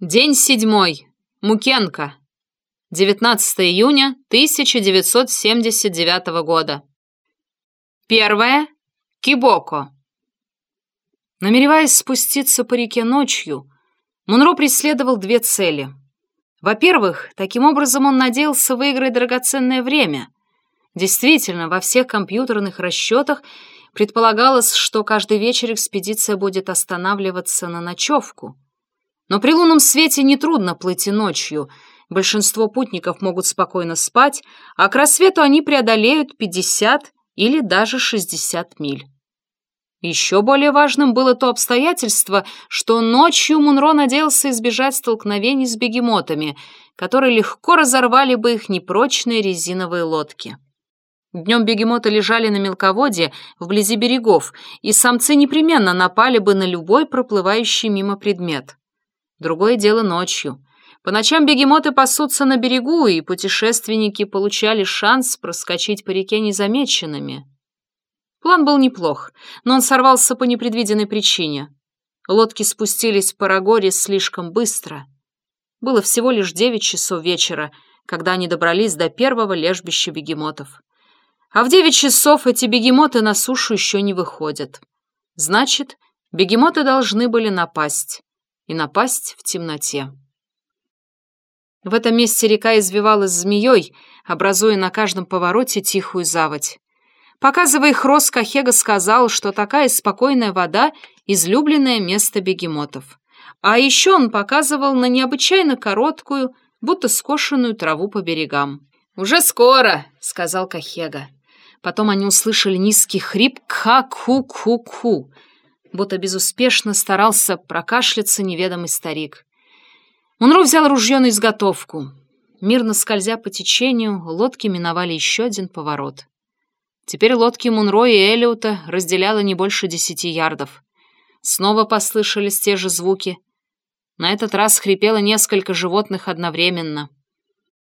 День седьмой. Мукенко. 19 июня 1979 года. Первое. Кибоко. Намереваясь спуститься по реке ночью, Мунро преследовал две цели. Во-первых, таким образом он надеялся выиграть драгоценное время. Действительно, во всех компьютерных расчетах предполагалось, что каждый вечер экспедиция будет останавливаться на ночевку – но при лунном свете нетрудно плыть и ночью. Большинство путников могут спокойно спать, а к рассвету они преодолеют 50 или даже 60 миль. Еще более важным было то обстоятельство, что ночью Мунро надеялся избежать столкновений с бегемотами, которые легко разорвали бы их непрочные резиновые лодки. Днем бегемоты лежали на мелководье вблизи берегов, и самцы непременно напали бы на любой проплывающий мимо предмет. Другое дело ночью. По ночам бегемоты пасутся на берегу, и путешественники получали шанс проскочить по реке незамеченными. План был неплох, но он сорвался по непредвиденной причине. Лодки спустились в Парагоре слишком быстро. Было всего лишь девять часов вечера, когда они добрались до первого лежбища бегемотов. А в девять часов эти бегемоты на сушу еще не выходят. Значит, бегемоты должны были напасть и напасть в темноте. В этом месте река извивалась змеей, образуя на каждом повороте тихую заводь. Показывая хрост, Кахега сказал, что такая спокойная вода — излюбленное место бегемотов. А еще он показывал на необычайно короткую, будто скошенную траву по берегам. «Уже скоро», — сказал Кахега. Потом они услышали низкий хрип «кха-ку-ку-ку», будто безуспешно старался прокашляться неведомый старик. Мунро взял ружье на изготовку. Мирно скользя по течению, лодки миновали еще один поворот. Теперь лодки Мунро и Эллиота разделяло не больше десяти ярдов. Снова послышались те же звуки. На этот раз хрипело несколько животных одновременно.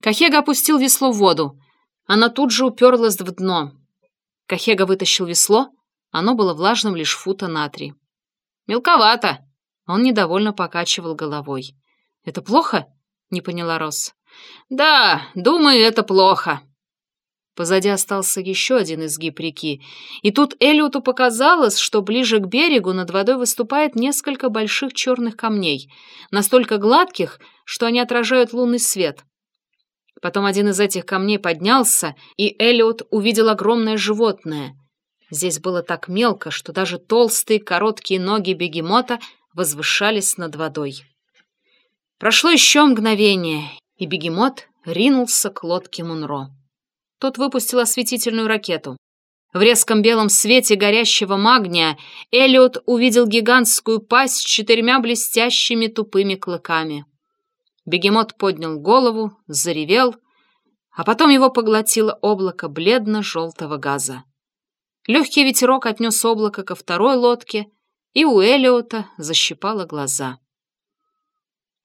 Кахега опустил весло в воду. Она тут же уперлась в дно. Кахега вытащил весло, оно было влажным лишь фута на три. «Мелковато!» Он недовольно покачивал головой. «Это плохо?» — не поняла Росс. «Да, думаю, это плохо». Позади остался еще один изгиб реки, и тут Элиоту показалось, что ближе к берегу над водой выступает несколько больших черных камней, настолько гладких, что они отражают лунный свет. Потом один из этих камней поднялся, и Элиот увидел огромное животное — Здесь было так мелко, что даже толстые короткие ноги бегемота возвышались над водой. Прошло еще мгновение, и бегемот ринулся к лодке Мунро. Тот выпустил осветительную ракету. В резком белом свете горящего магния Элиот увидел гигантскую пасть с четырьмя блестящими тупыми клыками. Бегемот поднял голову, заревел, а потом его поглотило облако бледно-желтого газа. Легкий ветерок отнес облако ко второй лодке, и у Элиота защипало глаза.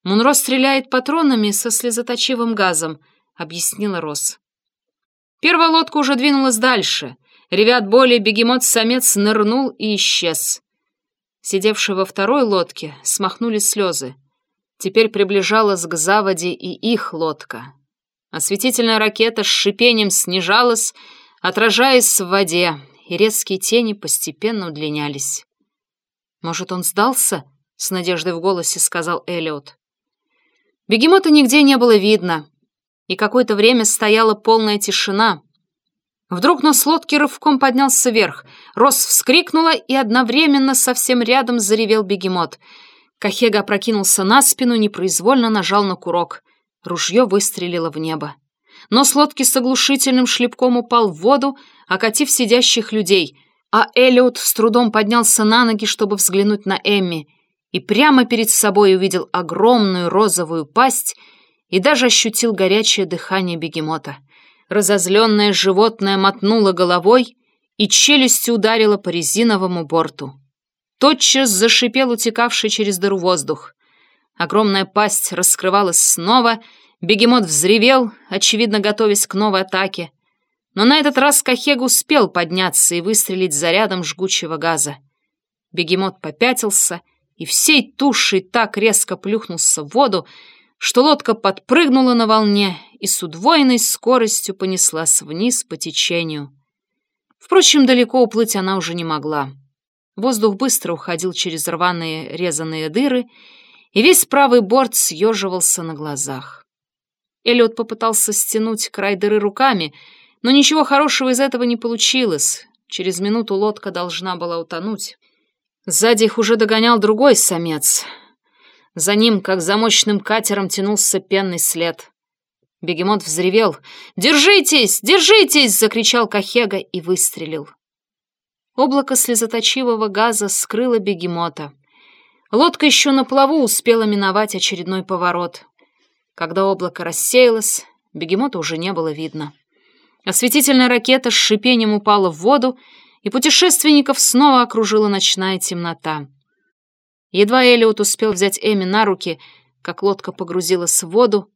«Мунро стреляет патронами со слезоточивым газом», — объяснила Росс. Первая лодка уже двинулась дальше. Ревят боли, бегемот-самец нырнул и исчез. Сидевшие во второй лодке смахнули слезы. Теперь приближалась к заводе и их лодка. Осветительная ракета с шипением снижалась, отражаясь в воде, и резкие тени постепенно удлинялись. «Может, он сдался?» — с надеждой в голосе сказал Эллиот. Бегемота нигде не было видно, и какое-то время стояла полная тишина. Вдруг нос лодки рывком поднялся вверх. Рос вскрикнула, и одновременно совсем рядом заревел бегемот. Кахега опрокинулся на спину, непроизвольно нажал на курок. Ружье выстрелило в небо. Нос лодки с оглушительным шлепком упал в воду, окатив сидящих людей, а Эллиот с трудом поднялся на ноги, чтобы взглянуть на Эмми, и прямо перед собой увидел огромную розовую пасть и даже ощутил горячее дыхание бегемота. Разозленное животное мотнуло головой и челюстью ударило по резиновому борту. Тотчас зашипел утекавший через дыру воздух. Огромная пасть раскрывалась снова, бегемот взревел, очевидно, готовясь к новой атаке. Но на этот раз Кахег успел подняться и выстрелить зарядом жгучего газа. Бегемот попятился, и всей тушей так резко плюхнулся в воду, что лодка подпрыгнула на волне и с удвоенной скоростью понеслась вниз по течению. Впрочем, далеко уплыть она уже не могла. Воздух быстро уходил через рваные резаные дыры, и весь правый борт съеживался на глазах. Эллиот попытался стянуть край дыры руками, но ничего хорошего из этого не получилось. Через минуту лодка должна была утонуть. Сзади их уже догонял другой самец — за ним, как за мощным катером, тянулся пенный след. Бегемот взревел. «Держитесь! Держитесь!» — закричал Кахега и выстрелил. Облако слезоточивого газа скрыло бегемота. Лодка еще на плаву успела миновать очередной поворот. Когда облако рассеялось, бегемота уже не было видно. Осветительная ракета с шипением упала в воду, и путешественников снова окружила ночная темнота. Едва Элиот успел взять Эми на руки, как лодка погрузилась в воду,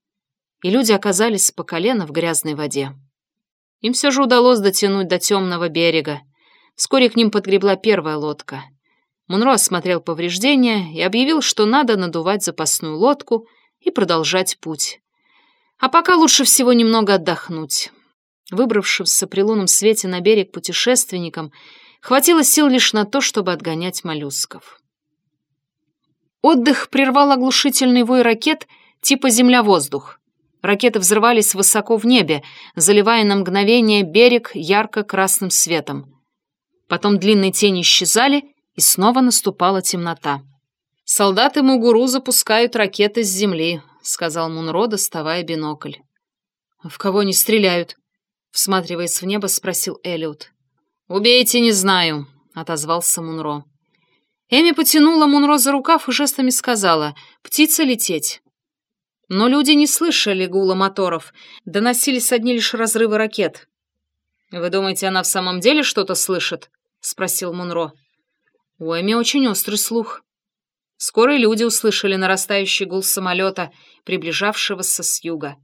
и люди оказались по колено в грязной воде. Им все же удалось дотянуть до темного берега. Вскоре к ним подгребла первая лодка. Мунро осмотрел повреждения и объявил, что надо надувать запасную лодку и продолжать путь. А пока лучше всего немного отдохнуть. Выбравшимся при лунном свете на берег путешественникам хватило сил лишь на то, чтобы отгонять моллюсков. Отдых прервал оглушительный вой ракет типа «Земля-воздух». Ракеты взрывались высоко в небе, заливая на мгновение берег ярко-красным светом. Потом длинные тени исчезали, и снова наступала темнота. «Солдаты Мугуру запускают ракеты с земли», — сказал Мунро, доставая бинокль. «В кого не стреляют?» — всматриваясь в небо, спросил Элliot. «Убейте, не знаю», — отозвался Мунро. Эми потянула Мунро за рукав и жестами сказала «Птица лететь». Но люди не слышали гула моторов, доносились одни лишь разрывы ракет. «Вы думаете, она в самом деле что-то слышит?» — спросил Мунро. У Эми очень острый слух. Скоро люди услышали нарастающий гул самолета, приближавшегося с юга.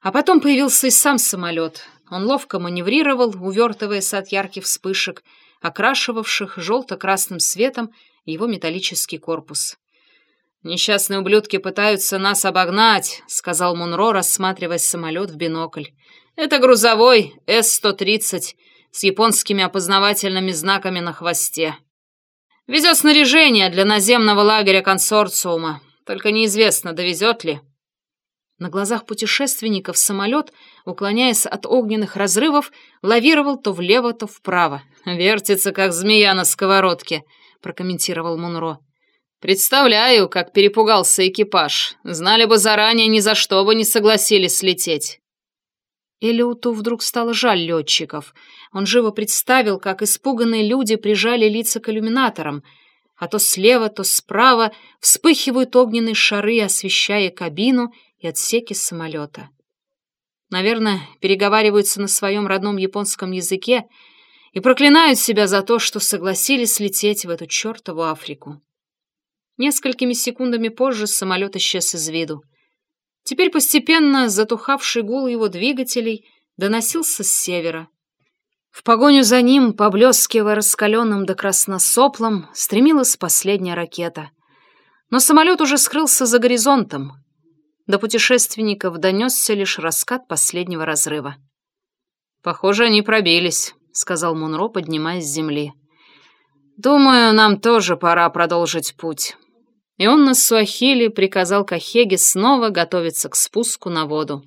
А потом появился и сам самолет. Он ловко маневрировал, увертываясь от ярких вспышек — окрашивавших желто-красным светом его металлический корпус. «Несчастные ублюдки пытаются нас обогнать», — сказал Мунро, рассматривая самолет в бинокль. «Это грузовой С-130 с японскими опознавательными знаками на хвосте. Везет снаряжение для наземного лагеря консорциума, только неизвестно, довезет ли». На глазах путешественников самолет, уклоняясь от огненных разрывов, лавировал то влево, то вправо. «Вертится, как змея на сковородке», — прокомментировал Мунро. «Представляю, как перепугался экипаж. Знали бы заранее, ни за что бы не согласились лететь». Элиуту вдруг стало жаль летчиков. Он живо представил, как испуганные люди прижали лица к иллюминаторам, а то слева, то справа вспыхивают огненные шары, освещая кабину и отсеки самолета. Наверное, переговариваются на своем родном японском языке и проклинают себя за то, что согласились лететь в эту чертову Африку. Несколькими секундами позже самолет исчез из виду. Теперь постепенно затухавший гул его двигателей доносился с севера. В погоню за ним, поблескивая раскаленным до красносоплом, стремилась последняя ракета. Но самолет уже скрылся за горизонтом, до путешественников донесся лишь раскат последнего разрыва. «Похоже, они пробились», — сказал Мунро, поднимаясь с земли. «Думаю, нам тоже пора продолжить путь». И он на Суахили приказал Кахеге снова готовиться к спуску на воду.